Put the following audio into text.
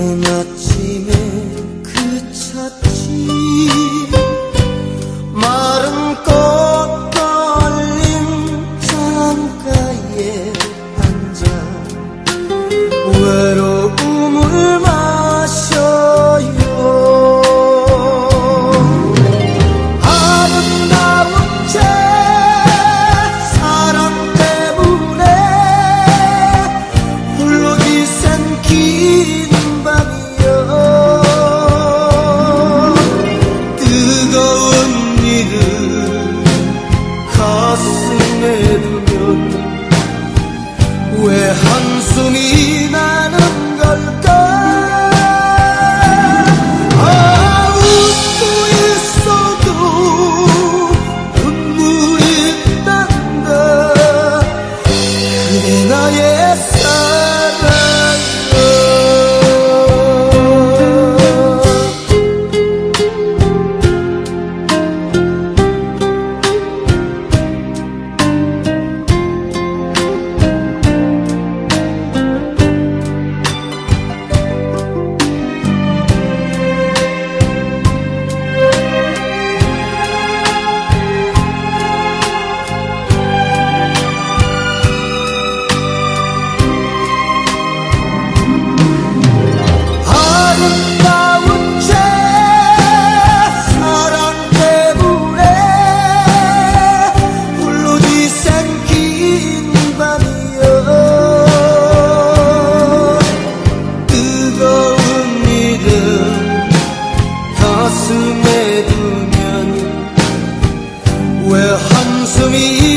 아침에 그쳤지 yes, sir. me.